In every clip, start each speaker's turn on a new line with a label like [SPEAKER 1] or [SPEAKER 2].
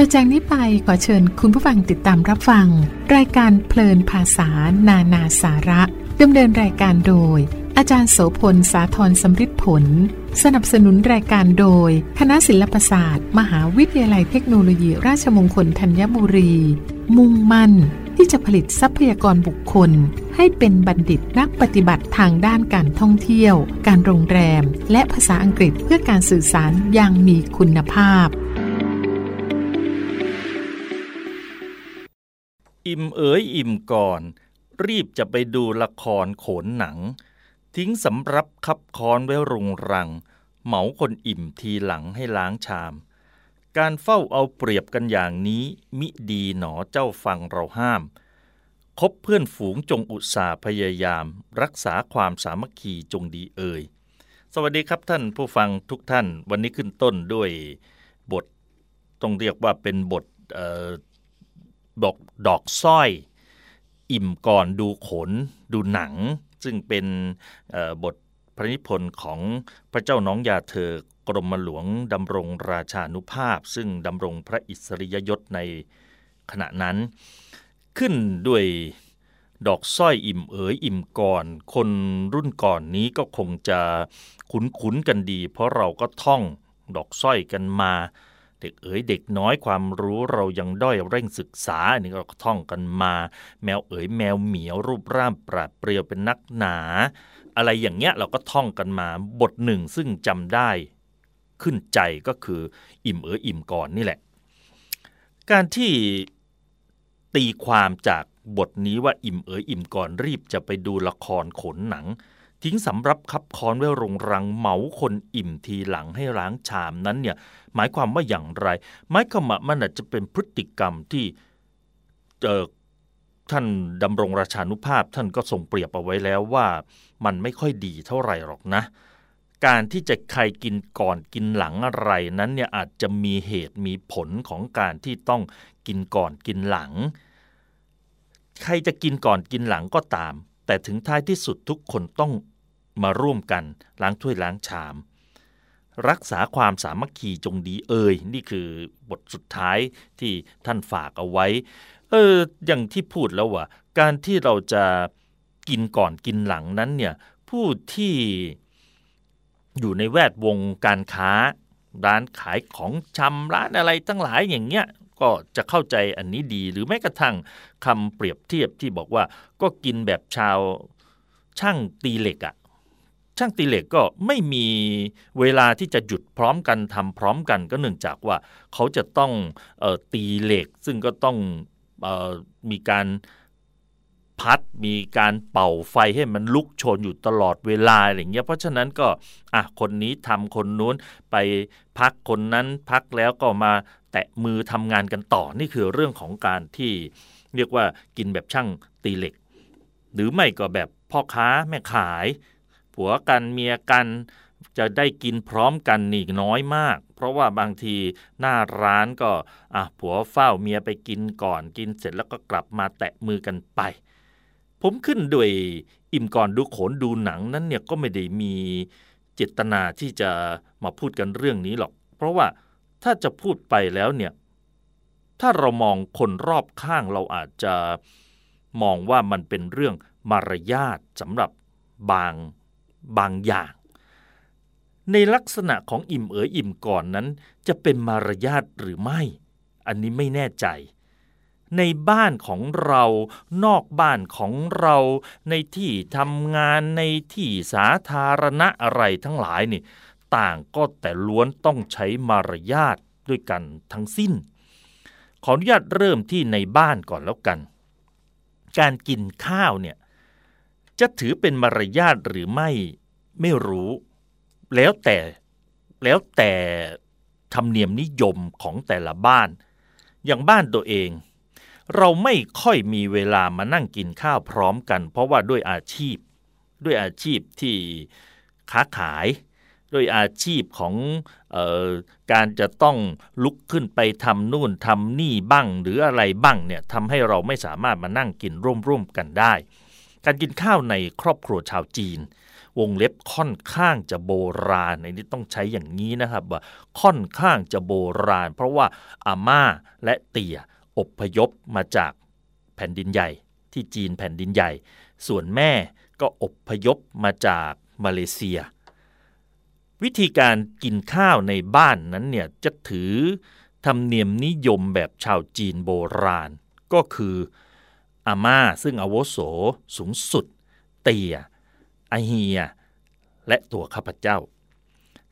[SPEAKER 1] ต่อจากนี้ไปขอเชิญคุณผู้ฟังติดตามรับฟัง รายการเพลินภาษานานาสาระดำเนินรายการโดย อาจารย์โสพลสาธรสำริดผล สนับสนุนรายการโดย คณะศิลปศาสตร์ มหาวิทยาลัยเทคโนโลยีราชมงคลธัญบุรี มุ่งมั่นที่จะผลิตทรัพยากรบุคคล ให้เป็นบัณฑิตนักปฏิบัติทางด้านการท่องเที่ยว การโรงแรม และภาษาอังกฤษเพื่อการสื่อสารอย่างมีคุณภาพ
[SPEAKER 2] อิ่มเอ๋ยอิ่มก่อน รีบจะไปดูละครโขนหนัง ทิ้งสำรับคับคอนไว้รุงรัง เหมาคนอิ่มทีหลังให้ล้างชาม การเฝ้าเอาเปรียบกันอย่างนี้ มิดีหนอเจ้าฟังเราห้าม คบเพื่อนฝูงจงอุตสาห์พยายาม รักษาความสามัคคีจงดีเอ่ยสวัสดีครับท่านผู้ฟังทุกท่านวันนี้ขึ้นต้นด้วยบทต้องเรียกว่าเป็นบทเอ่อ ดอกดอกสร้อย อิ่มก่อนดูขน ดูหนัง ซึ่งเป็นบทพระนิพนธ์ของพระเจ้าน้องยาเธอกรมหลวงดำรงราชานุภาพ ซึ่งดำรงพระอิสริยยศในขณะนั้น ขึ้นด้วยดอกสร้อยอิ่มเอ๋ยอิ่มก่อน คนรุ่นก่อนนี้ก็คงจะคุ้นๆกันดี เพราะเราก็ท่องดอกสร้อยกันมา เด็กเอ๋ยเด็กน้อยความรู้เรายังด้อยเร่งศึกษาอันนี้เราก็ท่องกันมา แมวเอ๋ยแมวเหมียวรูปร่างปราดเปรียวเป็นนักหนา อะไรอย่างเงี้ยเราก็ท่องกันมาบทหนึ่งซึ่งจำได้ขึ้นใจก็คืออิ่มเอ๋ยอิ่มก่อนนี่แหละ การที่ตีความจากบทนี้ว่าอิ่มเอ๋ยอิ่มก่อนรีบจะไปดูละครขนหนัง ทิ้งสำรับคับคอนไว้รงรังเหมาคนอิ่มทีหลังให้ล้างชามนั้นเนี่ยหมายความว่าอย่างไรหมายความว่ามันอาจจะเป็นพฤติกรรมที่ท่านดำรงราชานุภาพท่านก็ทรงเปรียบเอาไว้แล้วว่ามันไม่ค่อยดีเท่าไหร่หรอกนะ การที่จะใครกินก่อนกินหลังอะไรนั้นเนี่ยอาจจะมีเหตุมีผลของการที่ต้องกินก่อนกินหลัง ใครจะกินก่อนกินหลังก็ตาม แต่ถึงท้ายที่สุดทุกคนต้อง มาร่วมกันล้างถ้วยล้างชาม รักษาความสามัคคีจงดีเอ่ยนี่คือบทสุดท้ายที่ท่านฝากเอาไว้ เอออย่างที่พูดแล้วว่า การที่เราจะกินก่อนกินหลังนั้นเนี่ยผู้ที่อยู่ในแวดวงการค้า ร้านขายของชำร้านอะไรทั้งหลายอย่างเงี้ยก็จะเข้าใจอันนี้ดีหรือแม้กระทั่งคำเปรียบเทียบที่บอกว่าก็กินแบบชาวช่างตีเหล็กอะ ช่างตีเหล็กก็ไม่มีเวลาที่จะหยุดพร้อมกันทำพร้อมกันก็เนื่องจากว่าเขาจะต้องออตีเหล็ก ซึ่งก็ต้องออมีการพัดมีการเป่าไฟให้มันลุกโชนอยู่ตลอดเวลาอะไรเงี้ยเพราะฉะนั้นก็อะคนนี้ทำคนนู้นไปพักคนนั้นพักแล้วก็มาแตะมือทำงานกันต่อนี่คือเรื่องของการที่เรียกว่ากินแบบช่างตีเหล็ก หรือไม่ก็แบบพ่อค้าแม่ขาย ผัวกันเมียกัน จะได้กินพร้อมกันนี่น้อยมาก เพราะว่าบางทีหน้าร้านก็อะผัวเฝ้าเมียไปกินก่อนกินเสร็จแล้วก็กลับมาแตะมือกันไป ผมขึ้นด้วยอิ่มก่อนดูโขนดูหนังนั้นเนี่ยก็ไม่ได้มีเจตนาที่จะมาพูดกันเรื่องนี้หรอก เพราะว่าถ้าจะพูดไปแล้วเนี่ยถ้าเรามองคนรอบข้างเราอาจจะมองว่ามันเป็นเรื่องมารยาทสำหรับบาง บางอย่าง ในลักษณะของอิ่มเอ๋ยอิ่มก่อนนั้น จะเป็นมารยาทหรือไม่ อันนี้ไม่แน่ใจ ในบ้านของเรา นอกบ้านของเรา ในที่ทำงานในที่สาธารณะอะไรทั้งหลายนี่ต่างก็แต่ล้วนต้องใช้มารยาทด้วยกันทั้งสิ้น ขออนุญาตเริ่มที่ในบ้านก่อนแล้วกัน การกินข้าวเนี่ย จะถือเป็นมารยาทหรือไม่ไม่รู้ แล้วแต่แล้วแต่ธรรมเนียมนิยมของแต่ละบ้าน อย่างบ้านตัวเอง เราไม่ค่อยมีเวลามานั่งกินข้าวพร้อมกัน เพราะว่าด้วยอาชีพ ด้วยอาชีพที่ค้าขาย ด้วยอาชีพของออการจะต้องลุกขึ้นไปทำนู่นทำนี่บ้างหรืออะไรบ้างเนี่ยทำให้เราไม่สามารถมานั่งกินร่วมๆกันได้ การกินข้าวในครอบครัวชาวจีน วงเล็บค่อนข้างจะโบราณในนี้ต้องใช้อย่างนี้นะครับว่าค่อนข้างจะโบราณ เพราะว่าอาม่าและเตี่ยอพยพมาจากแผ่นดินใหญ่ ที่จีนแผ่นดินใหญ่ ส่วนแม่ก็อพยพมาจากมาเลเซีย วิธีการกินข้าวในบ้านนั้นเนี่ยจะถือธรรมเนียมนิยมแบบชาวจีนโบราณ ก็คือ อาม่าซึ่งอาวุโสสูงสุด เตียอาเฮีย และตัวข้าพเจ้า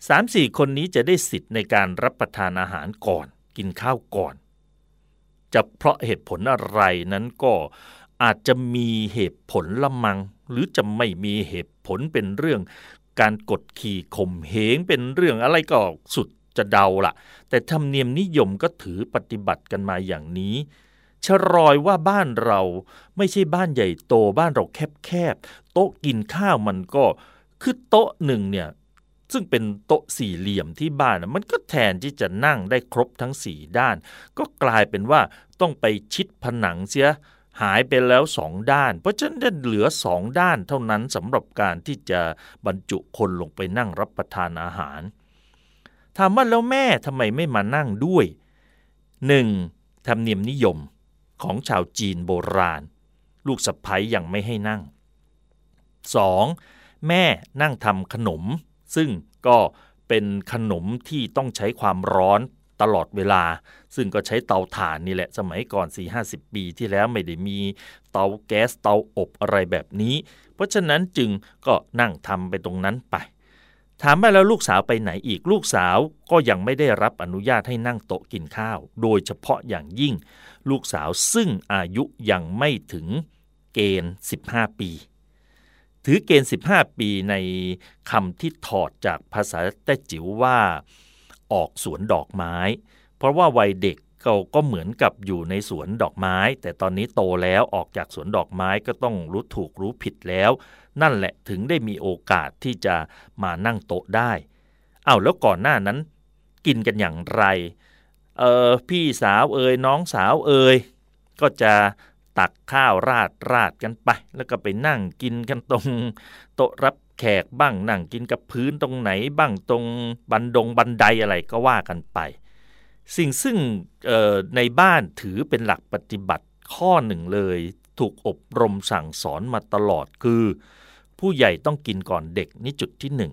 [SPEAKER 2] สามสี่คนนี้จะได้สิทธิ์ในการรับประทานอาหารก่อน กินข้าวก่อน จะเพราะเหตุผลอะไรนั้นก็อาจจะมีเหตุผลละมัง หรือจะไม่มีเหตุผลเป็นเรื่อง การกดขี่ข่มเหงเป็นเรื่องอะไรก็สุดจะเดาละแต่ธรรมเนียมนิยมก็ถือปฏิบัติกันมาอย่างนี้ ชรอยว่าบ้านเราไม่ใช่บ้านใหญ่โตบ้านเราแคบๆโต๊ะกินข้าวมันก็คือโต๊ะหนึ่งเนี่ยซึ่งเป็นโต๊ะสี่เหลี่ยมที่บ้านมันก็แทนที่จะนั่งได้ครบทั้งสี่ด้าน ก็กลายเป็นว่าต้องไปชิดผนังเสียหายไปแล้วสองด้าน เพราะฉะนั้นเหลือสองด้านเท่านั้นสำหรับการที่จะบรรจุคนลงไปนั่งรับประทานอาหารถามว่าแล้วแม่ทำไมไม่มานั่งด้วย 1. ธรรมเนียมนิยม ของชาวจีนโบราณ ลูกสะพ้ยยังไม่ให้นั่ง 2. แม่นั่งทำขนม ซึ่งก็เป็นขนมที่ต้องใช้ความร้อนตลอดเวลา ซึ่งก็ใช้เตาถ่านนี่แหละสมัยก่อน 4-50 ปีที่แล้วไม่ได้มีเตาแก๊สเตาอบอะไรแบบนี้ เพราะฉะนั้นจึงก็นั่งทำไปตรงนั้นไป ถามไปแล้วลูกสาวไปไหนอีกลูกสาวก็ยังไม่ได้รับอนุญาตให้นั่งโต๊ะกินข้าว โดยเฉพาะอย่างยิ่ง ลูกสาวซึ่งอายุยังไม่ถึงเกณฑ์ 15 ปี ถือเกณฑ์ 15 ปีในคำที่ถอดจากภาษาแต้จิ๋วว่า ออกสวนดอกไม้ เพราะว่าวัยเด็กเขาก็เหมือนกับอยู่ในสวนดอกไม้ แต่ตอนนี้โตแล้วออกจากสวนดอกไม้ก็ต้องรู้ถูกรู้ผิดแล้ว นั่นแหละถึงได้มีโอกาสที่จะมานั่งโต๊ะได้ เอาแล้วก่อนหน้านั้น กินกันอย่างไร เออพี่สาวเอ่ยน้องสาวเอ่ยก็จะตักข้าวราดราดกันไป แล้วก็ไปนั่งกินกันตรงโต๊ะรับแขกบ้างนั่งกินกับพื้นตรงไหนบ้างตรงบันดงบันไดอะไรก็ว่ากันไป สิ่งซึ่งในบ้านถือเป็นหลักปฏิบัติข้อหนึ่งเลย ถูกอบรมสั่งสอนมาตลอดคือ ผู้ใหญ่ต้องกินก่อนเด็กนี่จุดที่หนึ่ง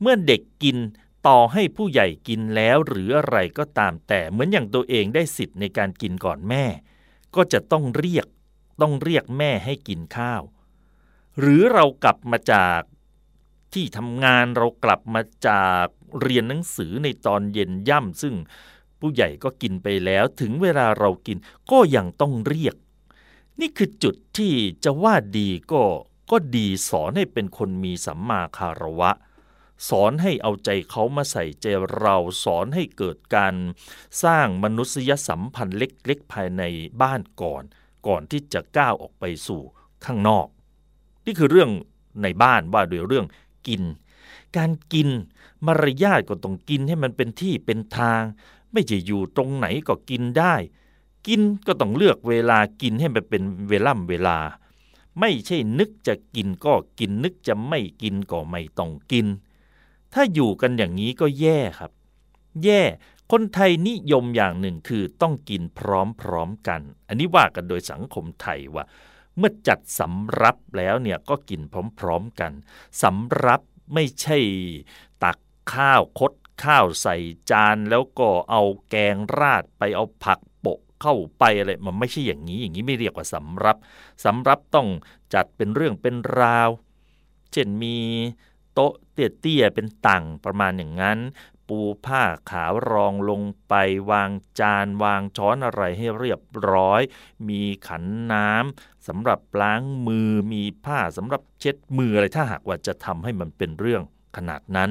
[SPEAKER 2] เมื่อเด็กกิน ต่อให้ผู้ใหญ่กินแล้วหรืออะไรก็ตามแต่เหมือนอย่างตัวเองได้สิทธิ์ในการกินก่อนแม่ ก็จะต้องเรียกต้องเรียกแม่ให้กินข้าว หรือเรากลับมาจากที่ทำงานเรากลับมาจากเรียนหนังสือในตอนเย็นย่ำซึ่งผู้ใหญ่ก็กินไปแล้วถึงเวลาเรากินก็ยังต้องเรียก นี่คือจุดที่จะว่าดีก็ก็ดีสอนให้เป็นคนมีสัมมาคารวะ สอนให้เอาใจเขามาใส่ใจเราสอนให้เกิดการสร้างมนุษยสัมพันธ์เล็กๆ ภายในบ้านก่อน ก่อนที่จะก้าวออกไปสู่ข้างนอก นี่คือเรื่องในบ้านว่าด้วยเรื่องกิน การกินมารยาทก็ต้องกินให้มันเป็นที่เป็นทาง ไม่จะอยู่ตรงไหนก็กินได้ กินก็ต้องเลือกเวลากินให้มันเป็นเวล่ำเวลา ไม่ใช่นึกจะกินก็กินนึกจะไม่กินก็ไม่ต้องกิน ถ้าอยู่กันอย่างนี้ก็แย่ครับ แย่คนไทยนิยมอย่างหนึ่งคือต้องกินพร้อมๆกัน อันนี้ว่ากันโดยสังคมไทยว่า เมื่อจัดสำรับแล้วเนี่ยก็กินพร้อมๆกันสำรับไม่ใช่ตักข้าวคดข้าวใส่จานแล้วก็เอาแกงราดไปเอาผักโปะเข้าไปอะไรมันไม่ใช่อย่างนี้อย่างนี้ไม่เรียกว่าสำรับสำรับต้องจัดเป็นเรื่องเป็นราว เช่นมี โต๊ะเตี้ยๆเป็นตังประมาณอย่างนั้น ปูผ้าขาวรองลงไปวางจานวางช้อนอะไรให้เรียบร้อย มีขันน้ำสำหรับล้างมือมีผ้าสำหรับเช็ดมืออะไรถ้าหากว่าจะทำให้มันเป็นเรื่องขนาดนั้น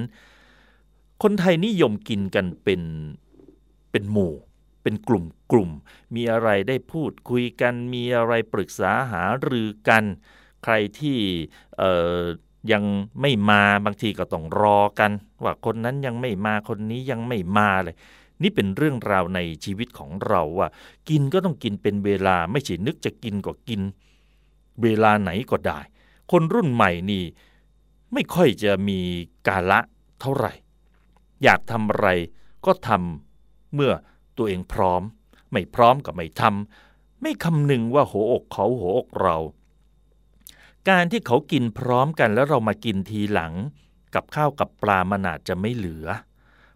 [SPEAKER 2] คนไทยนิยมกินกันเป็นเป็นหมู่เป็นกลุ่มกลุ่ม มีอะไรได้พูดคุยกัน มีอะไรปรึกษาหารือกัน ใครที่ ยังไม่มาบางทีก็ต้องรอกัน ว่าคนนั้นยังไม่มาคนนี้ยังไม่มาเลย นี่เป็นเรื่องราวในชีวิตของเราว่า กินก็ต้องกินเป็นเวลาไม่ใช่นึกจะกินก็กิน เวลาไหนก็ได้ คนรุ่นใหม่นี่ไม่ค่อยจะมีกาละเท่าไหร่ อยากทำอะไรก็ทำเมื่อตัวเองพร้อม ไม่พร้อมก็ไม่ทำไม่คำนึงว่าหัวอกเขาหัวอกเรา การที่เขากินพร้อมกันแล้วเรามากินทีหลัง กับข้าวกับปลามันอาจจะไม่เหลือ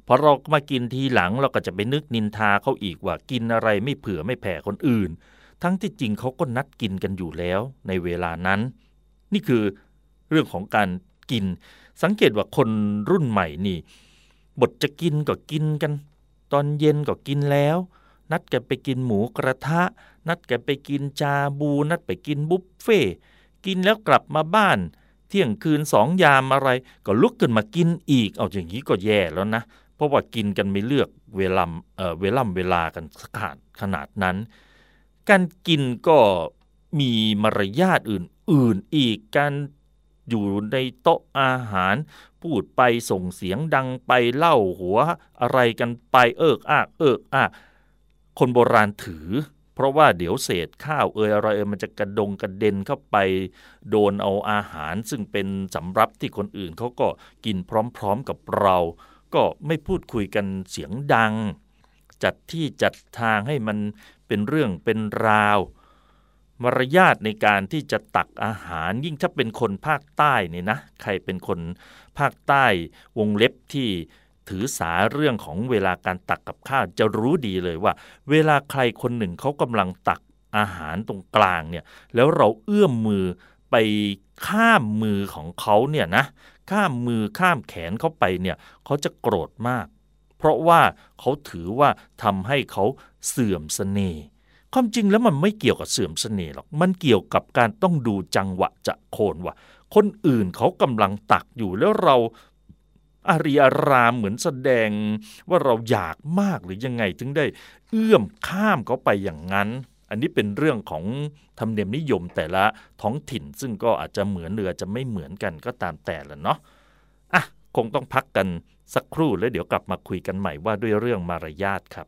[SPEAKER 2] พอเรามากินทีหลังเราก็จะไปนึกนินทาเขาอีกว่ากินอะไรไม่เผื่อไม่แผ่คนอื่น ทั้งที่จริงเขาก็นัดกินกันอยู่แล้วในเวลานั้น นี่คือเรื่องของการกิน สังเกตว่าคนรุ่นใหม่นี่ บทจะกินก็กินกัน ตอนเย็นก็กินแล้ว นัดกันไปกินหมูกระทะ นัดกันไปกินจาบู นัดไปกินบุฟเฟ่ กินแล้วกลับมาบ้าน เที่ยงคืนสองยามอะไร ก็ลุกขึ้นมากินอีก เอาอย่างนี้ก็แย่แล้วนะ เพราะว่ากินกันไม่เลือกเวลาเเวลาเวลากันขาดขนาดนั้น การกินก็มีมารยาทอื่น ๆ อีกการอยู่ในโต๊ะอาหาร พูดไปส่งเสียงดังไปเล่าหัวอะไรกันไปเอิกอากเอิกอากคนโบราณถือ เพราะว่าเดี๋ยวเศษข้าวเอยอะไรเอยมันจะกระดงกระเด็นเข้าไป โดนเอาอาหาร ซึ่งเป็นสำรับที่คนอื่นเขาก็กินพร้อมๆกับเรา ก็ไม่พูดคุยกันเสียงดัง จัดที่จัดทางให้มันเป็นเรื่องเป็นราว มารยาทในการที่จะตักอาหาร ยิ่งถ้าเป็นคนภาคใต้เนี่ยนะ ใครเป็นคนภาคใต้วงเล็บที่ ถือสาเรื่องของเวลาการตักกับข้าวจะรู้ดีเลยว่า เวลาใครคนหนึ่งเขากำลังตักอาหารตรงกลางเนี่ยแล้วเราเอื้อมมือไปข้ามมือของเขาเนี่ยนะข้ามมือข้ามแขนเข้าไปเนี่ยเขาจะโกรธมาก เพราะว่าเขาถือว่าทำให้เขาเสื่อมสเสน่ห์ความจริงแล้วมันไม่เกี่ยวกับเสื่อมสเสน่ห์หรอกมันเกี่ยวกับการต้องดูจังหวะจะโคนว่าคนอื่นเขากำลังตักอยู่แล้วเรา อาริยารามเหมือนแสดงว่าเราอยากมากหรือยังไงถึงได้เอื้อมข้ามเขาไปอย่างนั้น อันนี้เป็นเรื่องของธรรมเนียมนิยมแต่ละท้องถิ่น ซึ่งก็อาจจะเหมือนหรืออาจจะไม่เหมือนกันก็ตามแต่ละเนาะอะคงต้องพักกันสักครู่แล้วเดี๋ยวกลับมาคุยกันใหม่ว่าด้วยเรื่องมารยาทครับ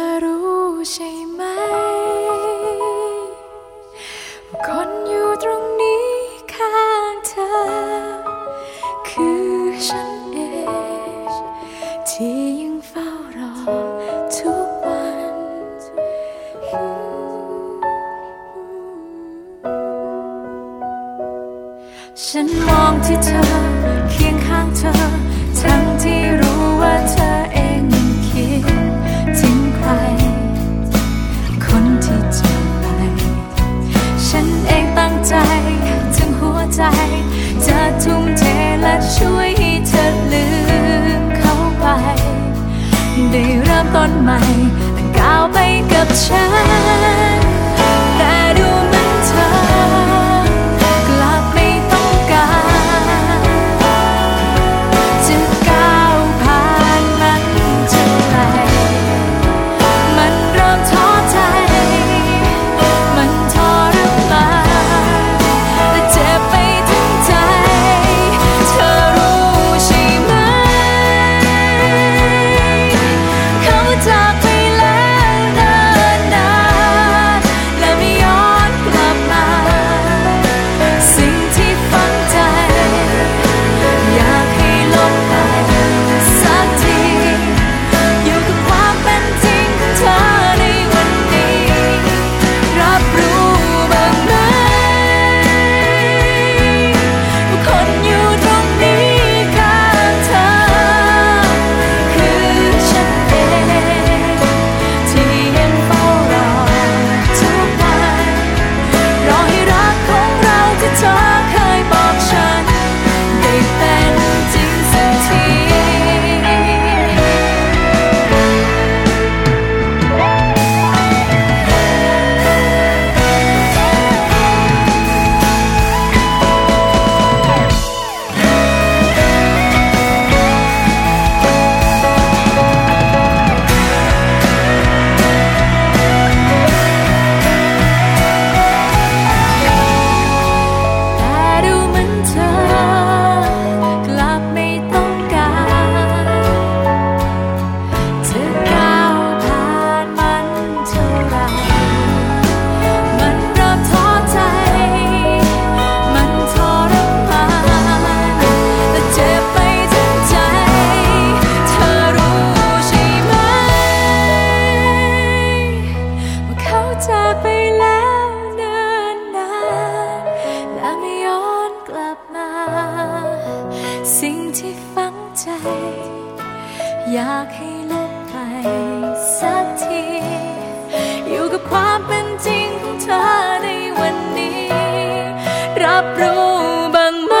[SPEAKER 3] รับ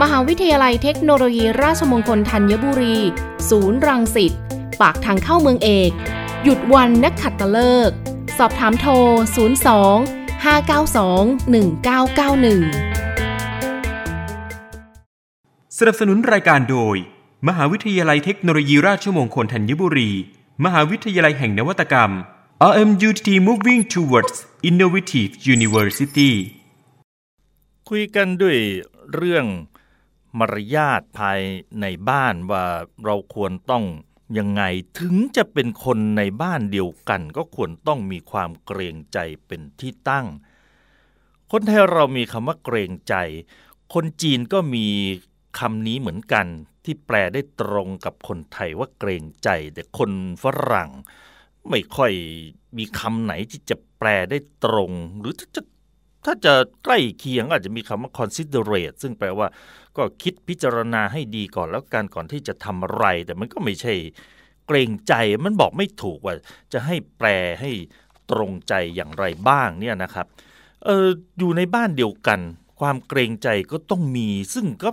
[SPEAKER 4] มหาวิทยาลัยเทคโนโลยีราชมงคลธัญบุรี ศูนย์รังสิต ปากทางเข้าเมืองเอก หยุดวันนักขัดตะเลิก สอบถามโทร 02 592 1991
[SPEAKER 5] สนับสนุนรายการโดย มหาวิทยาลัยเทคโนโลยีราชมงคลธัญบุรี มหาวิทยาลัยแห่งนวัตกรรม RMUTT Moving Towards Innovative University
[SPEAKER 2] คุยกันด้วยเรื่อง มารยาทภายในบ้านว่าเราควรต้องยังไงถึงจะเป็นคนในบ้านเดียวกัน ก็ควรต้องมีความเกรงใจเป็นที่ตั้ง คนไทยเรามีคำว่าเกรงใจ คนจีนก็มีคำนี้เหมือนกัน ที่แปลได้ตรงกับคนไทยว่าเกรงใจ แต่คนฝรั่ง ไม่ค่อยมีคำไหนที่จะแปลได้ตรง หรือจะ ถ้าจะใกล้เคียงอาจจะมีคำว่า considerate ซึ่งแปลว่าก็คิดพิจารณาให้ดีก่อนแล้วกันก่อนที่จะทำอะไร แต่มันก็ไม่ใช่เกรงใจมันบอกไม่ถูกว่าจะให้แปลให้ตรงใจอย่างไรบ้างเนี่ยนะครับเอออยู่ในบ้านเดียวกัน ความเกรงใจก็ต้องมี ซึ่งก็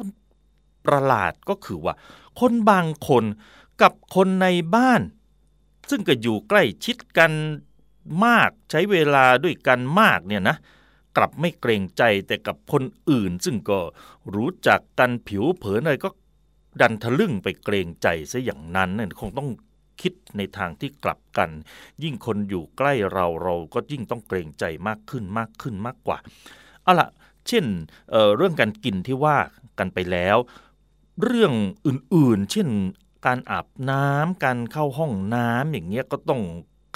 [SPEAKER 2] ประหลาดก็คือว่า คนบางคนกับคนในบ้าน ซึ่งก็อยู่ใกล้ชิดกันมากใช้เวลาด้วยกันมากเนี่ยนะ กลับไม่เกรงใจแต่กับคนอื่น ซึ่งก็รู้จักกันผิวเผินอะไรก็ดันทะลึ่งไปเกรงใจซะอย่างนั้นนั่นคงต้องคิดในทางที่กลับกัน ยิ่งคนอยู่ใกล้เราเราก็ยิ่งต้องเกรงใจมากขึ้นมากขึ้นมากกว่าเอาละเช่นเเรื่องการกินที่ว่ากันไปแล้ว เรื่องอื่นๆ เช่นการอาบน้ำการเข้าห้องน้ำอย่างเงี้ยก็ต้อง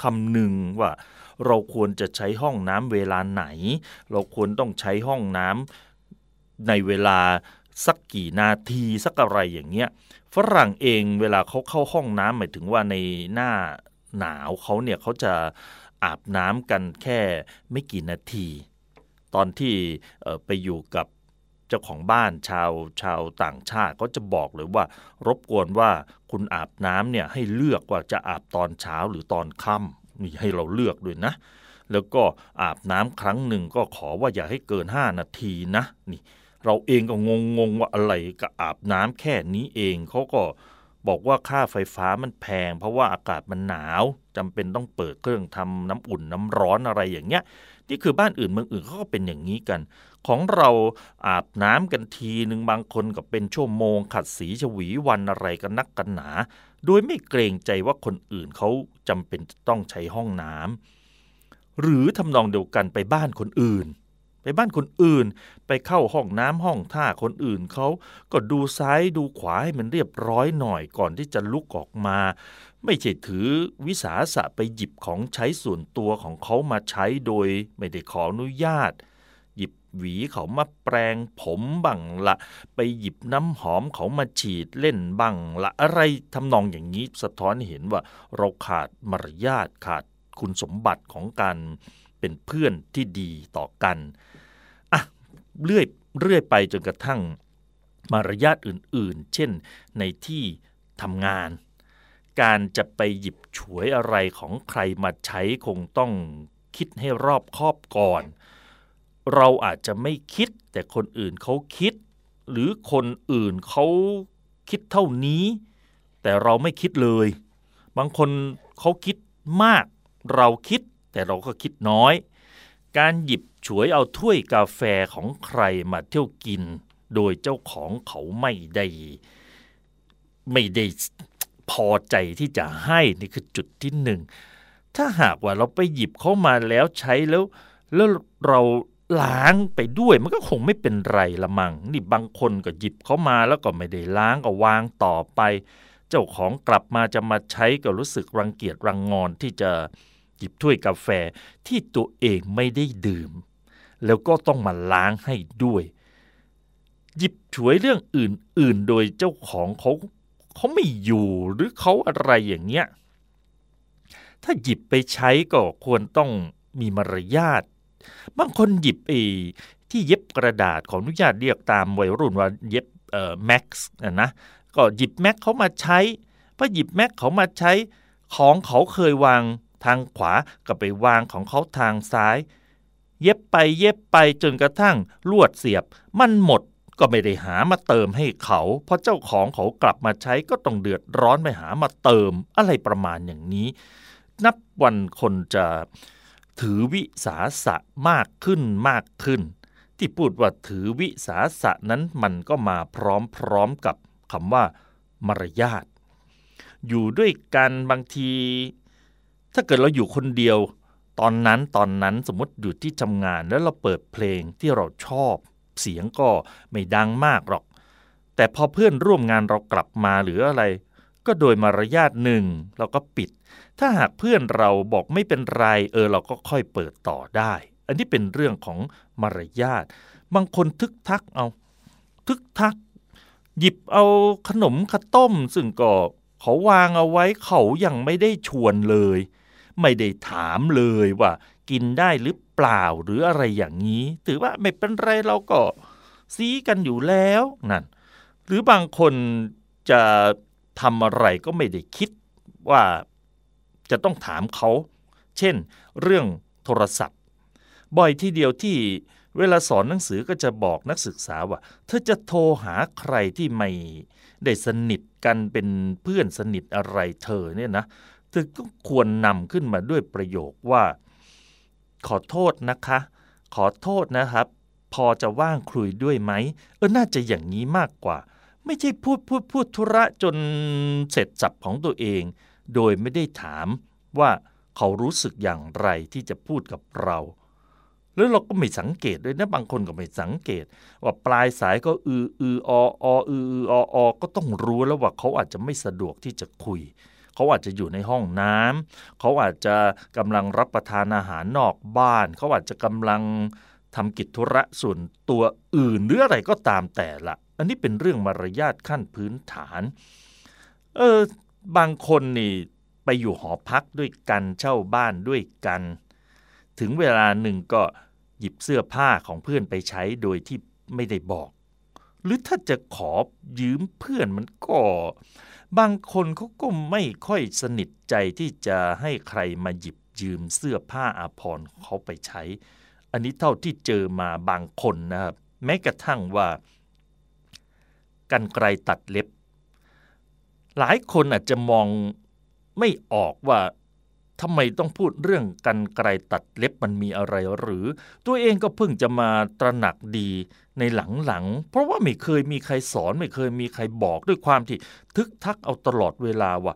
[SPEAKER 2] คำนึงว่า เราควรจะใช้ห้องน้ำเวลาไหน เราควรต้องใช้ห้องน้ำในเวลาสักกี่นาทีสักอะไรอย่างเงี้ยฝรั่งเองเวลาเขาเข้าห้องน้ำหมายถึงว่าในหน้าหนาวเขาเนี่ยเขาจะอาบน้ำกันแค่ไม่กี่นาที ตอนที่ไปอยู่กับเจ้าของบ้านชาวชาวต่างชาติก็จะบอกเลยว่ารบกวนว่าคุณอาบน้ำเนี่ยให้เลือกว่าจะอาบตอนเช้าหรือตอนค่ำ มีให้เราเลือกด้วยนะ แล้วก็อาบน้ำครั้งหนึ่งก็ขอว่าอย่าให้เกิน 5 นาทีนะนี่ เราเองก็งงงว่าอะไรกับอาบน้ำแค่นี้เองเขาก็บอกว่าค่าไฟฟ้ามันแพง เพราะว่าอากาศมันหนาวจำเป็นต้องเปิดเครื่องทำน้ำอุ่นน้ำร้อนอะไรอย่างเงี้ยนี่คือบ้านอื่นเมืองอื่นเขาก็เป็นอย่างนี้กัน ของเราอาบน้ำกันทีหนึ่งบางคนก็เป็นชั่วโมง ขัดสีฉวีวันอะไรกันนักกันหนา โดยไม่เกรงใจว่าคนอื่นเขาจำเป็นต้องใช้ห้องน้ำหรือทำนองเดียวกันไปบ้านคนอื่น ไปบ้านคนอื่น ไปเข้าห้องน้ำห้องท่าคนอื่นเขาก็ดูซ้ายดูขวาให้มันเรียบร้อยหน่อยก่อนที่จะลุกออกมา ไม่ใช่ถือวิสาสะไปหยิบของใช้ส่วนตัวของเขามาใช้โดยไม่ได้ขออนุญาต หวีเขามาแปลงผมบังละไปหยิบน้ำหอมเขามาฉีดเล่นบังละอะไรทำนองอย่างนี้สะท้อนเห็นว่าเราขาดมารยาทขาดคุณสมบัติของการเป็นเพื่อนที่ดีต่อกันอะเรื่อยเรื่อยไปจนกระทั่งมารยาทอื่นๆ เช่นในที่ทำงาน การจะไปหยิบฉวยอะไรของใครมาใช้คงต้องคิดให้รอบคอบก่อน เราอาจจะไม่คิด แต่คนอื่นเขาคิด หรือคนอื่นเขาคิดเท่านี้ แต่เราไม่คิดเลย บางคนเขาคิดมาก เราคิดแต่เราก็คิดน้อย การหยิบฉวยเอาถ้วยกาแฟของใครมาเที่ยวกิน โดยเจ้าของเขาไม่ได้ไม่ได้พอใจที่จะให้นี่คือจุดที่หนึ่งถ้าหากว่าเราไปหยิบเข้ามาแล้วใช้แล้วแล้วเรา ล้างไปด้วยมันก็คงไม่เป็นไรละมังนี่บางคนก็หยิบเข้ามาแล้วก็ไม่ได้ล้างก็วางต่อไป เจ้าของกลับมาจะมาใช้ก็รู้สึกรังเกียจรังงอนที่จะหยิบถ้วยกาแฟที่ตัวเองไม่ได้ดื่ม แล้วก็ต้องมาล้างให้ด้วย หยิบฉวยเรื่องอื่น ๆ โดยเจ้าของเขาเขาไม่อยู่หรือเขาอะไรอย่างเงี้ยถ้าหยิบไปใช้ก็ควรต้องมีมารยาท บางคนหยิบไอ้ที่เย็บกระดาษของอนุญาตเรียกตามวัยรุ่นว่าเย็บเอ่อแม็กซ์นะก็หยิบแม็กเขามาใช้พอหยิบแม็กเขามาใช้ของเขาเคยวางทางขวาก็ไปวางของเขาทางซ้าย เย็บไปเย็บไปจนกระทั่งลวดเสียบ มันหมดก็ไม่ได้หามาเติมให้เขาเพราะเจ้าของเขากลับมาใช้ก็ต้องเดือดร้อนไปหามาเติมอะไรประมาณอย่างนี้ นับวันคนจะ ถือวิสาสะมากขึ้นมากขึ้น ที่พูดว่าถือวิสาสะนั้นมันก็มาพร้อมๆกับคำว่ามารยาทอยู่ด้วยกันบางที ถ้าเกิดเราอยู่คนเดียว ตอนนั้นตอนนั้นสมมติอยู่ที่ทำงานแล้วเราเปิดเพลงที่เราชอบ เสียงก็ไม่ดังมากหรอก แต่พอเพื่อนร่วมงานเรากลับมาหรืออะไร ก็โดยมารยาทหนึ่งเราก็ปิด ถ้าหากเพื่อนเราบอกไม่เป็นไรเออเราก็ค่อยเปิดต่อได้ อันนี้เป็นเรื่องของมารยาทบางคนทึกทักเอาทึกทัก หยิบเอาขนมข้าวต้ม ซึ่งก็เขาวางเอาไว้เขายังไม่ได้ชวนเลย ไม่ได้ถามเลยว่า กินได้หรือเปล่าหรืออะไรอย่างนี้ ถือว่าไม่เป็นไรเราก็ซีกันอยู่แล้วนั่นหรือบางคนจะทำอะไรก็ไม่ได้คิดว่า จะต้องถามเขา เช่น เรื่องโทรศัพท์ บ่อยที่เดียวที่เวลาสอนหนังสือก็จะบอกนักศึกษาว่า เธอจะโทรหาใครที่ไม่ได้สนิทกันเป็นเพื่อนสนิทอะไรเธอเนี่ยนะเธอก็ควรนำขึ้นมาด้วยประโยคว่า ขอโทษนะคะ ขอโทษนะครับ พอจะว่างคุยด้วยไหมเออน่าจะอย่างนี้มากกว่า ไม่ใช่พูดพูดพูดธุระจนเสร็จสับของตัวเอง โดยไม่ได้ถามว่าเขารู้สึกอย่างไรที่จะพูดกับเรา แล้วเราก็ไม่สังเกตด้วยนะบางคนก็ไม่สังเกต ว่าปลายสายก็อืออืออออืออือออก็ต้องรู้แล้วว่าเขาอาจจะไม่สะดวกที่จะคุย เขาอาจจะอยู่ในห้องน้ำเขาอาจจะกำลังรับประทานอาหารนอกบ้าน เขาอาจจะกำลังทำกิจธุระส่วนตัวอื่นหรืออะไรก็ตามแต่ละ อันนี้เป็นเรื่องมารยาทขั้นพื้นฐาน เออ บางคนนี่ไปอยู่หอพักด้วยกันเช่าบ้านด้วยกัน ถึงเวลาหนึ่งก็หยิบเสื้อผ้าของเพื่อนไปใช้โดยที่ไม่ได้บอก หรือถ้าจะขอยืมเพื่อนมันก็ บางคนเขาก็ไม่ค่อยสนิทใจที่จะให้ใครมาหยิบยืมเสื้อผ้าอาภรณ์เขาไปใช้ อันนี้เท่าที่เจอมาบางคนนะครับ แม้กระทั่งว่ากันไกลตัดเล็บ หลายคนอาจจะมองไม่ออกว่าทำไมต้องพูดเรื่องกันไกลตัดเล็บมันมีอะไรหรือ ตัวเองก็เพิ่งจะมาตระหนักดีในหลังๆ เพราะว่าไม่เคยมีใครสอนไม่เคยมีใครบอกด้วยความที่ทึกทักเอาตลอดเวลาว่า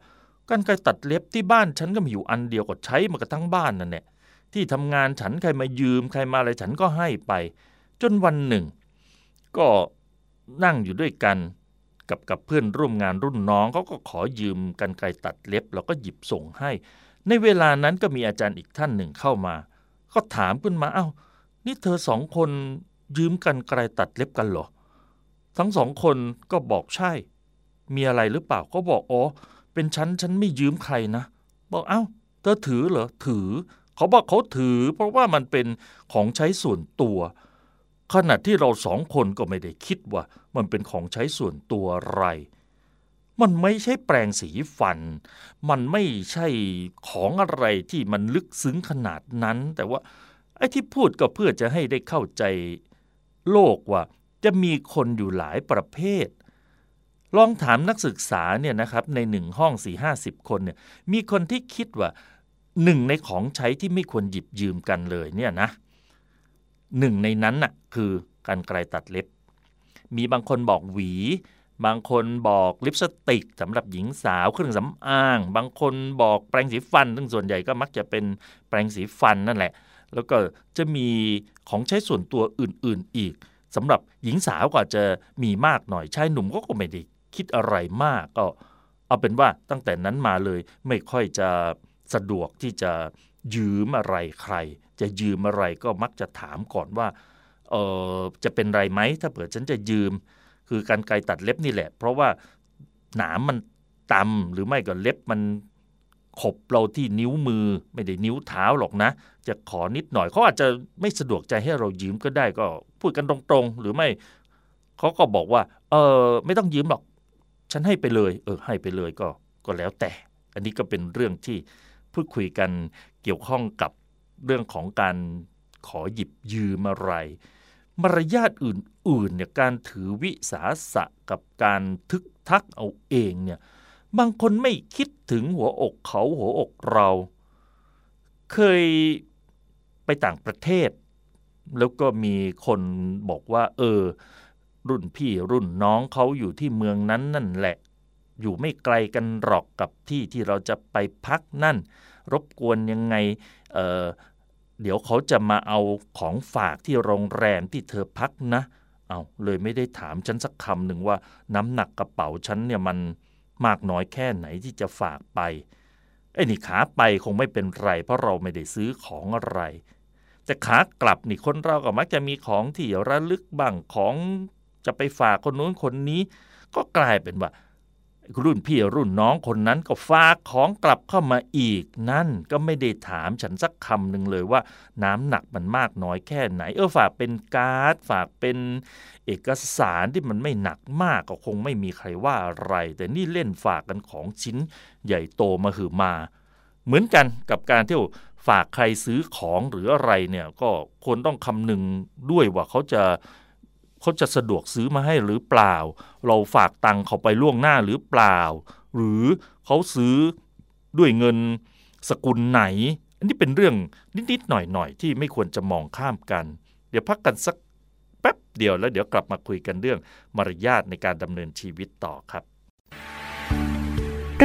[SPEAKER 2] กันไกลตัดเล็บที่บ้านฉันก็มีอยู่อันเดียวก็ใช้มากระทั้งบ้านนั่นแหละที่ทำงานฉันใครมายืมใครมาอะไรฉันก็ให้ไป จนวันหนึ่ง ก็นั่งอยู่ด้วยกัน กับกับเพื่อนร่วมงานรุ่นน้องเขาก็ขอยืมกันไกลตัดเล็บเราก็หยิบส่งให้ ในเวลานั้นก็มีอาจารย์อีกท่านหนึ่งเข้ามา ก็ถามขึ้นมาเอา้า นี่เธอสองคนยืมกันไกลตัดเล็บกันเหรอ ทั้งสองคนก็บอกใช่ มีอะไรหรือเปล่าก็บอกอ๋อเป็นฉันฉันไม่ยืมใครนะ บอกเอา้า เธอถือเหรอถือ เขาบอกเขาถือ เพราะว่ามันเป็นของใช้ส่วนตัว ขณะที่เราสองคนก็ไม่ได้คิดว่ามันเป็นของใช้ส่วนตัวอะไร มันไม่ใช่แปลงสีฟัน มันไม่ใช่ของอะไรที่มันลึกซึ้งขนาดนั้น แต่ว่าไอ้ที่พูดก็เพื่อจะให้ได้เข้าใจโลกว่าจะมีคนอยู่หลายประเภท ลองถามนักศึกษาเนี่ยนะครับในหนึ่งห้องสี่ห้าสิบคนเนี่ยมีคนที่คิดว่าหนึ่งในของใช้ที่ไม่ควรหยิบยืมกันเลยเนี่ยนะ หนึ่งในนั้นน่ะคือการไกลตัดเล็บ มีบางคนบอกหวี บางคนบอกลิปสติกสำหรับหญิงสาวเครื่องสำอาง บางคนบอกแปรงสีฟัน ซึ่งส่วนใหญ่ก็มักจะเป็นแปรงสีฟันนั่นแหละ แล้วก็จะมีของใช้ส่วนตัวอื่น ๆอีกสำหรับหญิงสาวก็จะมีมากหน่อยชายหนุ่มก็ไม่ได้คิดอะไรมากก็เอาเป็นว่าตั้งแต่นั้นมาเลยไม่ค่อยจะสะดวกที่จะยืมอะไรใคร จะยืมอะไรก็มักจะถามก่อนว่าเออจะเป็นไรไหมถ้าเผื่อฉันจะยืม คือการไกลตัดเล็บนี่แหละ เพราะว่าหนามมันตำหรือไม่ก็เล็บมันขบเราที่นิ้วมือไม่ได้นิ้วเท้าหรอกนะ จะขอนิดหน่อยเขาอาจจะไม่สะดวกใจให้เรายืมก็ได้ก็พูดกันตรงๆ หรือไม่เขาก็บอกว่า เออไม่ต้องยืมหรอก ฉันให้ไปเลย เออ ให้ไปเลยก็ก็แล้วแต่ อันนี้ก็เป็นเรื่องที่พูดคุยกันเกี่ยวข้องกับ เรื่องของการขอหยิบยืมอะไร มารยาทอื่นๆเนี่ยการถือวิสาสะกับการทึกทักเอาเองเนี่ยบางคนไม่คิดถึงหัวอกเขาหัวอกเรา เคยไปต่างประเทศ แล้วก็มีคนบอกว่า เออ รุ่นพี่รุ่นน้องเขาอยู่ที่เมืองนั้นนั่นแหละ อยู่ไม่ไกลกันหรอกกับที่ที่เราจะไปพักนั่น รบกวนยังไงเเดี๋ยวเขาจะมาเอาของฝากที่โรงแรมที่เธอพักนะเอาเลยไม่ได้ถามฉันสักคำหนึ่งว่าน้ำหนักกระเป๋าฉันเนี่ยมันมากน้อยแค่ไหนที่จะฝากไปไอ้นี่ขาไปคงไม่เป็นไร เพราะเราไม่ได้ซื้อของอะไร แต่ขากลับนี่คนเราก็มักจะมีของที่ระลึกบ้างของจะไปฝากคนนู้นคนนี้ ก็กลายเป็นว่า รุ่นพี่รุ่นน้องคนนั้นก็ฝากของกลับเข้ามาอีก นั่นก็ไม่ได้ถามฉันสักคำหนึ่งเลยว่า น้ำหนักมันมากน้อยแค่ไหน เออฝากเป็นการ์ด ฝากเป็นเอกสารที่มันไม่หนักมากก็คงไม่มีใครว่าอะไร แต่นี่เล่นฝากกันของชิ้นใหญ่โตมาหือมา เหมือนกันกับการที่ฝากใครซื้อของหรืออะไรเนี่ยก็ควรต้องคำนึงด้วยว่าเขาจะ เขาจะสะดวกซื้อมาให้หรือเปล่า เราฝากตังเขาไปล่วงหน้าหรือเปล่า หรือเขาซื้อด้วยเงินสกุลไหน อันนี้เป็นเรื่องนิดๆหน่อยๆที่ไม่ควรจะมองข้ามกัน เดี๋ยวพักกันสักแป๊บเดียวแล้วเดี๋ยวกลับมาคุยกันเรื่องมารยาทในการดำเนินชีวิตต่อครับ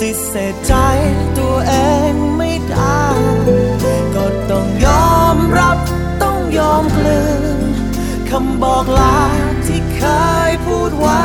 [SPEAKER 6] ฏิเสธใจตัวเองไม่ได้ ก็ต้องยอมรับต้องยอมกลืนคำบอกลาที่เคยพูดไว้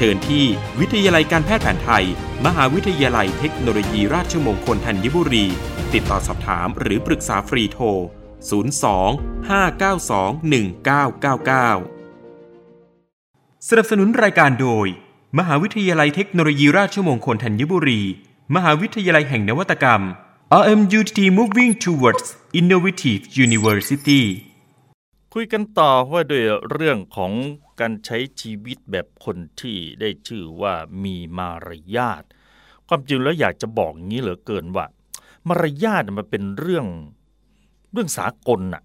[SPEAKER 5] เชิญที่วิทยาลัยการแพทย์แผนไทย มหาวิทยาลัยเทคโนโลยีราชมงคลธัญบุรี ติดต่อสอบถามหรือปรึกษาฟรีโทร 02 592 1999 สนับสนุนรายการโดย มหาวิทยาลัยเทคโนโลยีราชมงคลธัญบุรี มหาวิทยาลัยแห่งนวัตกรรม RMUTT Moving Towards Innovative University
[SPEAKER 2] คุยกันต่อว่าด้วยเรื่องของการใช้ชีวิตแบบคนที่ได้ชื่อว่ามีมารยาทความจริงแล้วอยากจะบอกงี้เหลือเกินว่า มารยาทมันเป็นเรื่องเรื่องสากลน่ะ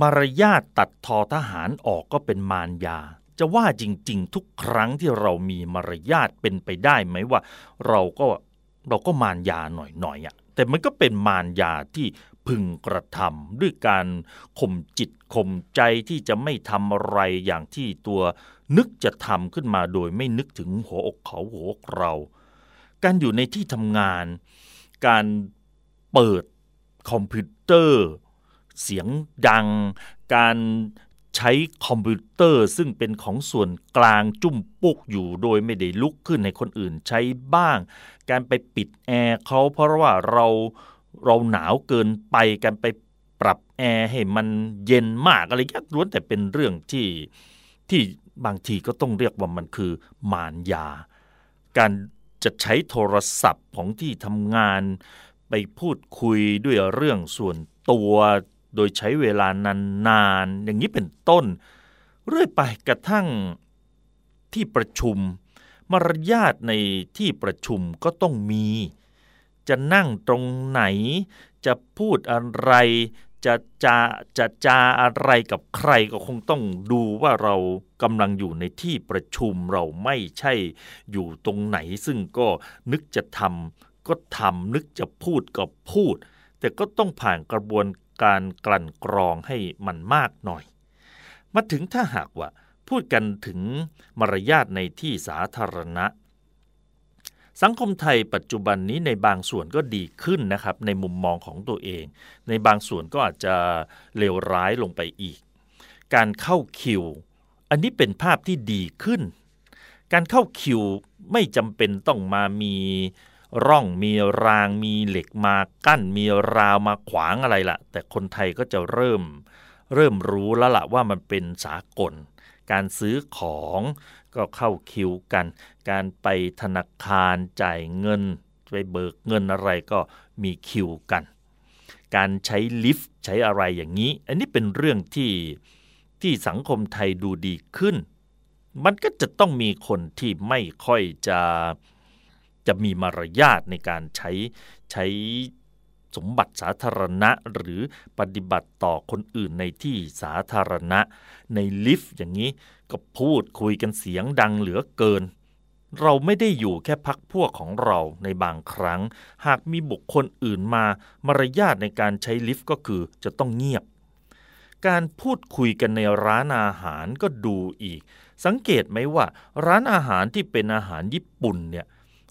[SPEAKER 2] มารยาทตัดทอทหารออกก็เป็นมารยา จะว่าจริง ๆ ทุกครั้งที่เรามีมารยาทเป็นไปได้ไหมว่า เราก็เราก็มารยาหน่อยๆอะแต่มันก็เป็นมารยาที่ พึงกระทำด้วยการข่มจิตข่มใจที่จะไม่ทำอะไรอย่างที่ตัวนึกจะทำขึ้นมาโดยไม่นึกถึงหัวอกเขาหัวอกเรา การอยู่ในที่ทำงาน การเปิดคอมพิวเตอร์ เสียงดัง การใช้คอมพิวเตอร์ซึ่งเป็นของส่วนกลางจุ่มปุกอยู่โดยไม่ได้ลุกขึ้นให้คนอื่นใช้บ้าง การไปปิดแอร์เขาเพราะว่าเรา เราหนาวเกินไปการไปปรับแอร์ให้มันเย็นมากอะไรยักล้วนแต่เป็นเรื่องที่ที่บางทีก็ต้องเรียกว่ามันคือมารยา การจะใช้โทรศัพท์ของที่ทำงาน ไปพูดคุยด้วยเรื่องส่วนตัวโดยใช้เวลานานๆอย่างนี้เป็นต้น เรื่อยไปกระทั่งที่ประชุม มารยาทในที่ประชุมก็ต้องมี จะนั่งตรงไหน จะพูดอะไร จะจาจะจาอะไรกับใครก็คงต้องดูว่าเรากำลังอยู่ในที่ประชุมเราไม่ใช่อยู่ตรงไหน ซึ่งก็นึกจะทำก็ทำนึกจะพูดก็พูด แต่ก็ต้องผ่านกระบวนการกลั่นกรองให้มันมากหน่อย มาถึงถ้าหากว่าพูดกันถึงมารยาทในที่สาธารณะ สังคมไทยปัจจุบันนี้ในบางส่วนก็ดีขึ้นนะครับในมุมมองของตัวเอง ในบางส่วนก็อาจจะเลวร้ายลงไปอีก การเข้าคิว อันนี้เป็นภาพที่ดีขึ้น การเข้าคิวไม่จำเป็นต้องมามีร่องมีรางมีเหล็กมากั้น มีราวมาขวางอะไรละแต่คนไทยก็จะเริ่ม เริ่มรู้แล้วละว่ามันเป็นสากล การซื้อของ ก็เข้าคิวกัน การไปธนาคารจ่ายเงินไปเบิกเงินอะไรก็มีคิวกัน การใช้ลิฟต์ใช้อะไรอย่างนี้ อันนี้เป็นเรื่องที่ที่สังคมไทยดูดีขึ้น มันก็จะต้องมีคนที่ไม่ค่อยจะจะมีมารยาทในการใช้ใช้สมบัติสาธารณะหรือปฏิบัติต่อคนอื่นในที่สาธารณะในลิฟต์อย่างนี้ ก็พูดคุยกันเสียงดังเหลือเกิน เราไม่ได้อยู่แค่พักพวกของเราในบางครั้ง หากมีบุคคลอื่นมามารยาทในการใช้ลิฟต์ก็คือจะต้องเงียบ การพูดคุยกันในร้านอาหารก็ดูอีก สังเกตไหมว่า ร้านอาหารที่เป็นอาหารญี่ปุ่นเนี่ย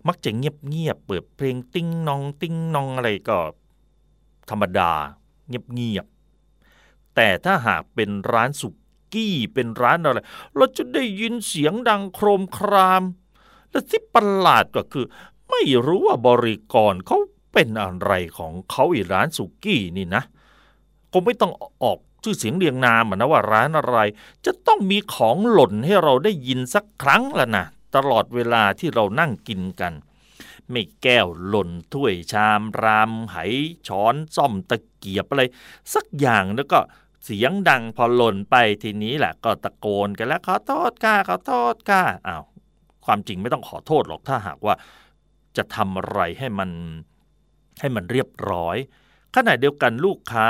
[SPEAKER 2] มักจะเงียบๆเปิดเพลงติ้งนอง ติ้งนองอะไรก็ธรรมดา เงียบๆแต่ถ้าหากเป็นร้านสุ กี้เป็นร้านอะไร เราจะได้ยินเสียงดังโครมคราม และที่ประหลาดก็คือ ไม่รู้ว่าบริกรเขาเป็นอะไรของเขาอีร้านสุกี้นี่นะคงไม่ต้องออกชื่อเสียงเรียงนามนะว่าร้านอะไร จะต้องมีของหล่นให้เราได้ยินสักครั้งละนะตลอดเวลาที่เรานั่งกินกัน ไม่แก้วหล่นถ้วยชามรามไหช้อนซ่อมตะเกียบอะไร สักอย่างแล้วก็ เสียงดังพอหล่นไปทีนี้แหละก็ตะโกนกันแล้วขอโทษค่ะขอโทษค่ะอ้าวความจริงไม่ต้องขอโทษหรอกถ้าหากว่าจะทำอะไรให้มันให้มันเรียบร้อยขณะเดียวกันลูกค้า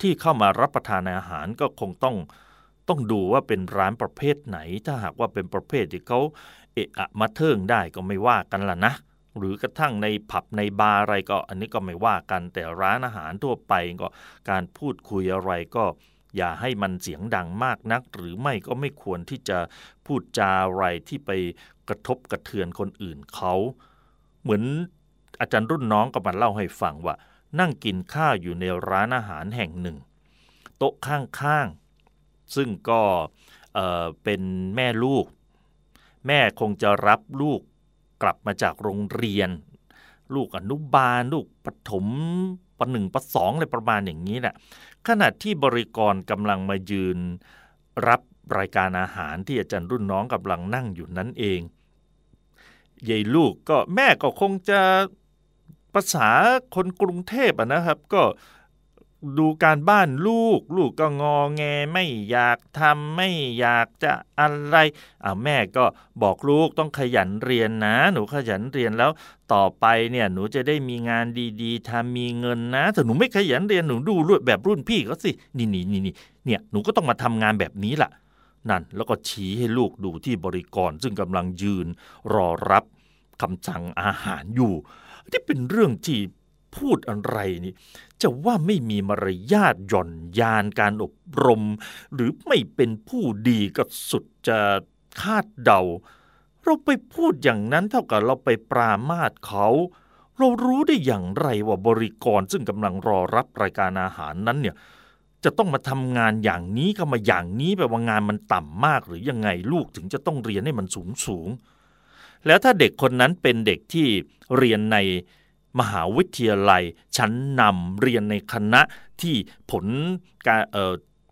[SPEAKER 2] ที่เข้ามารับประทานอาหารก็คงต้องต้องดูว่าเป็นร้านประเภทไหน ถ้าหากว่าเป็นประเภทที่เขาเอะอะมาเทิงได้ก็ไม่ว่ากันละนะ หรือกระทั่งในผับในบาร์อะไรก็ อันนี้ก็ไม่ว่ากันแต่ร้านอาหารทั่วไปก็การพูดคุยอะไรก็อย่าให้มันเสียงดังมากนัก หรือไม่ก็ไม่ควรที่จะพูดจาอะไรที่ไปกระทบกระเทือนคนอื่นเขาเหมือนอาจารย์รุ่นน้องก็มาเล่าให้ฟังว่า นั่งกินข้าวอยู่ในร้านอาหารแห่งหนึ่ง โต๊ะข้างๆ ซึ่งก็เเป็นแม่ลูก แม่คงจะรับลูก กลับมาจากโรงเรียน ลูกอนุบาล ลูกปฐมปหนึ่งปสองอะไรประมาณอย่างนี้แหละขณะที่บริกรกำลังมายืนรับรายการอาหารที่อาจารย์รุ่นน้องกำลังนั่งอยู่นั้นเองยายลูกก็แม่ก็คงจะภาษาคนกรุงเทพนะครับ ก็ ดูการบ้านลูก ลูกก็งอแงไม่อยากทำไม่อยากจะอะไรอ่าแม่ก็บอกลูกต้องขยันเรียนนะ หนูขยันเรียนแล้วต่อไปเนี่ยหนูจะได้มีงานดี ๆทำมีเงินนะแต่หนูไม่ขยันเรียนหนูดูรุ่นแบบรุ่นพี่เขาสินี่นี่นี่นี่เนี่ยหนูก็ต้องมาทำงานแบบนี้ล่ะ นั่นแล้วก็ชี้ให้ลูกดูที่บริกรซึ่งกำลังยืนรอรับคำสั่งอาหารอยู่ ที่เป็นเรื่องที่ พูดอะไรนี่จะว่าไม่มีมารยาทหย่อนยานการอบรม หรือไม่เป็นผู้ดีก็สุดจะคาดเดา เราไปพูดอย่างนั้นเท่ากับเราไปปรามาสเขา เรารู้ได้อย่างไรว่าบริกรซึ่งกำลังรอรับรายการอาหารนั้นเนี่ยจะต้องมาทำงานอย่างนี้ก็มาอย่างนี้แปลว่างานมันต่ำมากหรือยังไงลูกถึงจะต้องเรียนให้มันสูงสูงแล้วถ้าเด็กคนนั้นเป็นเด็กที่เรียนใน มหาวิทยาลัย ชั้นนำเรียนในคณะที่ผลการ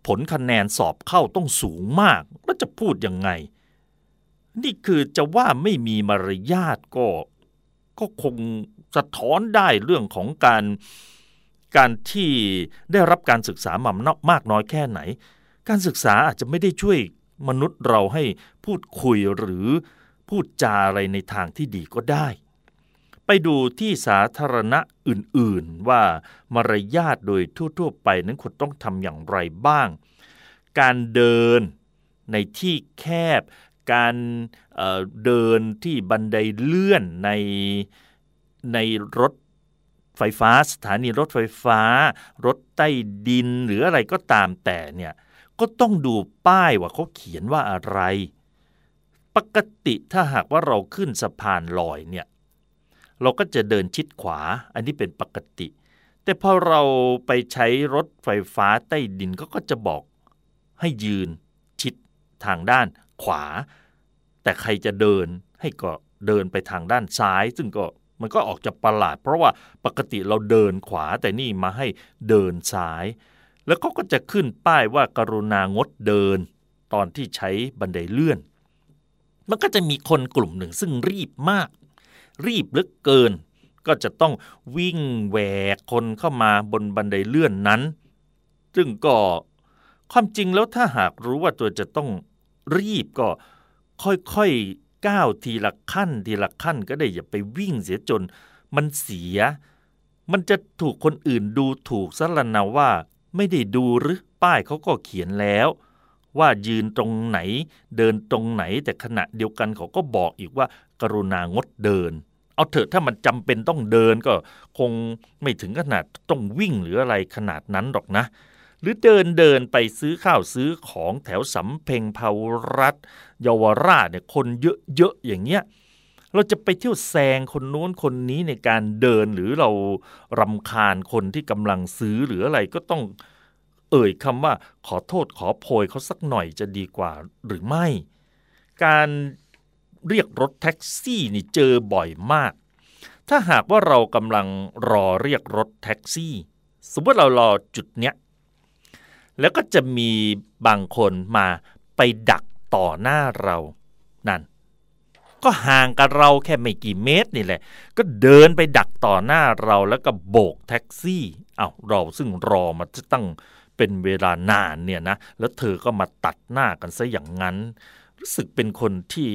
[SPEAKER 2] ผลคะแนนสอบเข้าต้องสูงมากแล้วจะพูดยังไง นี่คือจะว่าไม่มีมารยาทก็ก็คงสะท้อนได้เรื่องของการการที่ได้รับการศึกษามามากน้อยแค่ไหน การศึกษาอาจจะไม่ได้ช่วยมนุษย์เราให้พูดคุยหรือพูดจาอะไรในทางที่ดีก็ได้ ไปดูที่สาธารณะอื่นๆ ว่ามารยาทโดยทั่วๆไปนั้นควรต้องทำอย่างไรบ้าง การเดินในที่แคบ การเเดินที่บันไดเลื่อนในในรถไฟฟ้า สถานีรถไฟฟ้า รถใต้ดินหรืออะไรก็ตามแต่เนี่ยก็ต้องดูป้ายว่าเขาเขียนว่าอะไร ปกติถ้าหากว่าเราขึ้นสะพานลอยเนี่ย เราก็จะเดินชิดขวา อันนี้เป็นปกติ แต่พอเราไปใช้รถไฟฟ้าใต้ดินก็ก็จะบอกให้ยืนชิดทางด้านขวา แต่ใครจะเดินให้ก็เดินไปทางด้านซ้าย ซึ่งก็มันก็ออกจะประหลาด เพราะว่าปกติเราเดินขวาแต่นี่มาให้เดินซ้าย แล้วก็ก็จะขึ้นป้ายว่ากรุณางดเดิน ตอนที่ใช้บันไดเลื่อน มันก็จะมีคนกลุ่มหนึ่งซึ่งรีบมาก รีบลึกเกิน ก็จะต้องวิ่งแหวกคนเข้ามาบนบันไดเลื่อนนั้น ซึ่งก็ความจริงแล้วถ้าหากรู้ว่าตัวจะต้องรีบก็ค่อยๆก้าวทีละขั้น ทีละขั้นก็ได้อย่าไปวิ่งเสียจน มันเสีย มันจะถูกคนอื่นดูถูกซะละนะว่าไม่ได้ดูหรือป้ายเขาก็เขียนแล้ว ว่ายืนตรงไหน เดินตรงไหนแต่ขณะเดียวกันเขาก็บอกอีกว่า กรุณางดเดิน เอาเถอะถ้ามันจำเป็นต้องเดินก็คงไม่ถึงขนาดต้องวิ่งหรืออะไรขนาดนั้นหรอกนะ หรือเดินเดินไปซื้อข้าวซื้อของแถวสำเพ็งภารัฐเยาวราชเนี่ยคนเยอะๆอย่างเงี้ยเราจะไปเที่ยวแซงคนโน้นคนนี้ในการเดินหรือเรารำคาญคนที่กำลังซื้อหรืออะไรก็ต้องเอ่ยคำว่าขอโทษขอโพยเขาสักหน่อยจะดีกว่าหรือไม่ การ เรียกรถแท็กซี่นี่เจอบ่อยมาก ถ้าหากว่าเรากำลังรอเรียกรถแท็กซี่ สมมติเรารอจุดเนี้ยแล้วก็จะมีบางคนมาไปดักต่อหน้าเรานั่น ก็ห่างกับเราแค่ไม่กี่เมตรนี่แหละ ก็เดินไปดักต่อหน้าเราแล้วก็โบกแท็กซี่เอาเราซึ่งรอมาจะตั้งเป็นเวลานานเนี่ยนะแล้วเธอก็มาตัดหน้ากันซะอย่างนั้น รู้สึกเป็นคนที่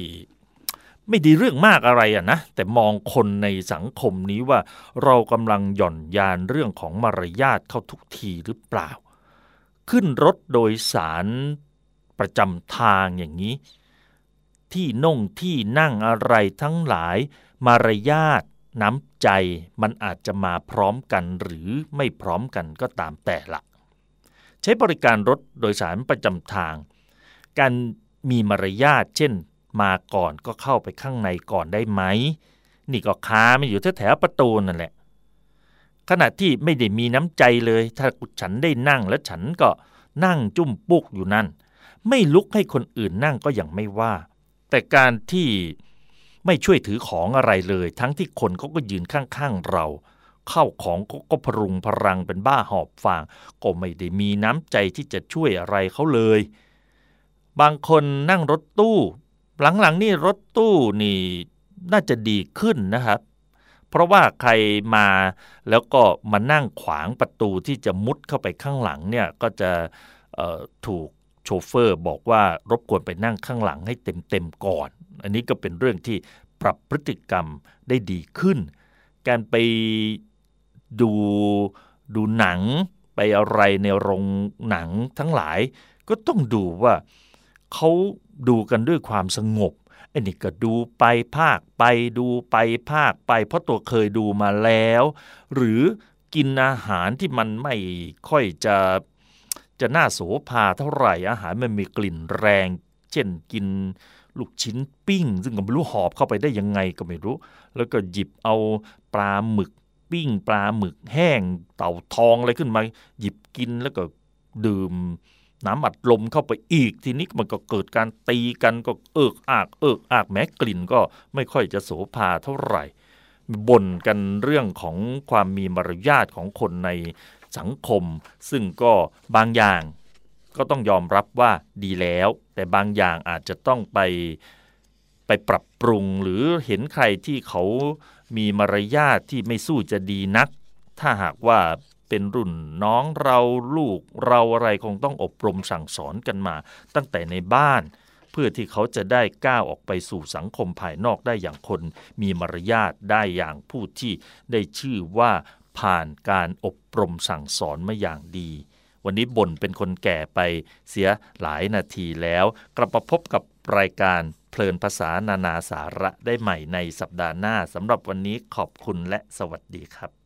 [SPEAKER 2] ไม่ดีเรื่องมากอะไรอะนะแต่มองคนในสังคมนี้ว่าเรากำลังหย่อนยานเรื่องของมารยาทเข้าทุกทีหรือเปล่า ขึ้นรถโดยสารประจำทางอย่างนี้ ที่น่งที่นั่งอะไรทั้งหลาย มารยาทน้ำใจมันอาจจะมาพร้อมกันหรือไม่พร้อมกันก็ตามแต่ละ ใช้บริการรถโดยสารประจำทาง การมีมารยาทเช่น มาก่อนก็เข้าไปข้างในก่อนได้ไหม นี่ก็ค้าไม่อยู่แถวประตูนั่นแหละ ขณะที่ไม่ได้มีน้ำใจเลย ถ้าฉันได้นั่งแล้วฉันก็นั่งจุ้มปุกอยู่นั่น ไม่ลุกให้คนอื่นนั่งก็ยังไม่ว่า แต่การที่ไม่ช่วยถือของอะไรเลย ทั้งที่คนเขาก็ยืนข้างๆเรา เข้าของก็พรุงพรังเป็นบ้าหอบฟาง ก็ไม่ได้มีน้ำใจที่จะช่วยอะไรเขาเลย บางคนนั่งรถตู้ หลังๆนี่รถตู้นี่น่าจะดีขึ้นนะครับ เพราะว่าใครมาแล้วก็มานั่งขวางประตูที่จะมุดเข้าไปข้างหลังเนี่ยก็จะถูกโชเฟอร์บอกว่ารบกวนไปนั่งข้างหลังให้เต็มๆก่อน อันนี้ก็เป็นเรื่องที่ปรับพฤติกรรมได้ดีขึ้น การไปดูดูหนังไปอะไรในโรงหนังทั้งหลาย ก็ต้องดูว่าเขา ดูกันด้วยความสงบอันนี้ก็ดูไปภาคไปดูไปภาคไป เพราะตัวเคยดูมาแล้ว หรือกินอาหารที่มันไม่ค่อยจะจะน่าโสภาเท่าไหร่อาหารมันมีกลิ่นแรง เช่นกินลูกชิ้นปิ้ง ซึ่งก็ไม่รู้หอบเข้าไปได้ยังไงก็ไม่รู้ แล้วก็หยิบเอาปลาหมึกปิ้ง ปลาหมึกแห้งเต่าทองอะไรขึ้นมา หยิบกินแล้วก็ดื่ม น้ำอัดลมเข้าไปอีก ทีนี้มันก็เกิดการตีกันก็เอิกอากเอิกอากแม้กลิ่นก็ไม่ค่อยจะโสภาเท่าไหร่บ่นกันเรื่องของความมีมารยาทของคนในสังคม ซึ่งก็บางอย่างก็ต้องยอมรับว่าดีแล้ว แต่บางอย่างอาจจะต้องไปไปปรับปรุงหรือเห็นใครที่เขามีมารยาทที่ไม่สู้จะดีนัก ถ้าหากว่า เป็นรุ่นน้องเราลูกเราอะไรคงต้องอบรมสั่งสอนกันมา ตั้งแต่ในบ้าน เพื่อที่เขาจะได้ก้าวออกไปสู่สังคมภายนอกได้อย่างคน มีมารยาทได้อย่างผู้ที่ได้ชื่อว่าผ่านการอบรมสั่งสอนมาอย่างดี วันนี้บ่นเป็นคนแก่ไปเสียหลายนาทีแล้ว กลับมาพบกับรายการเพลินภาษานานาสาระได้ใหม่ในสัปดาห์หน้าสำหรับวันนี้ขอบคุณและสวัสดีครับ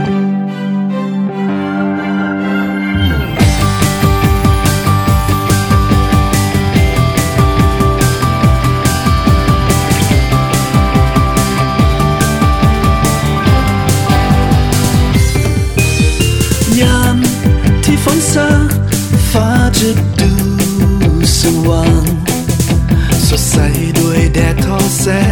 [SPEAKER 7] แ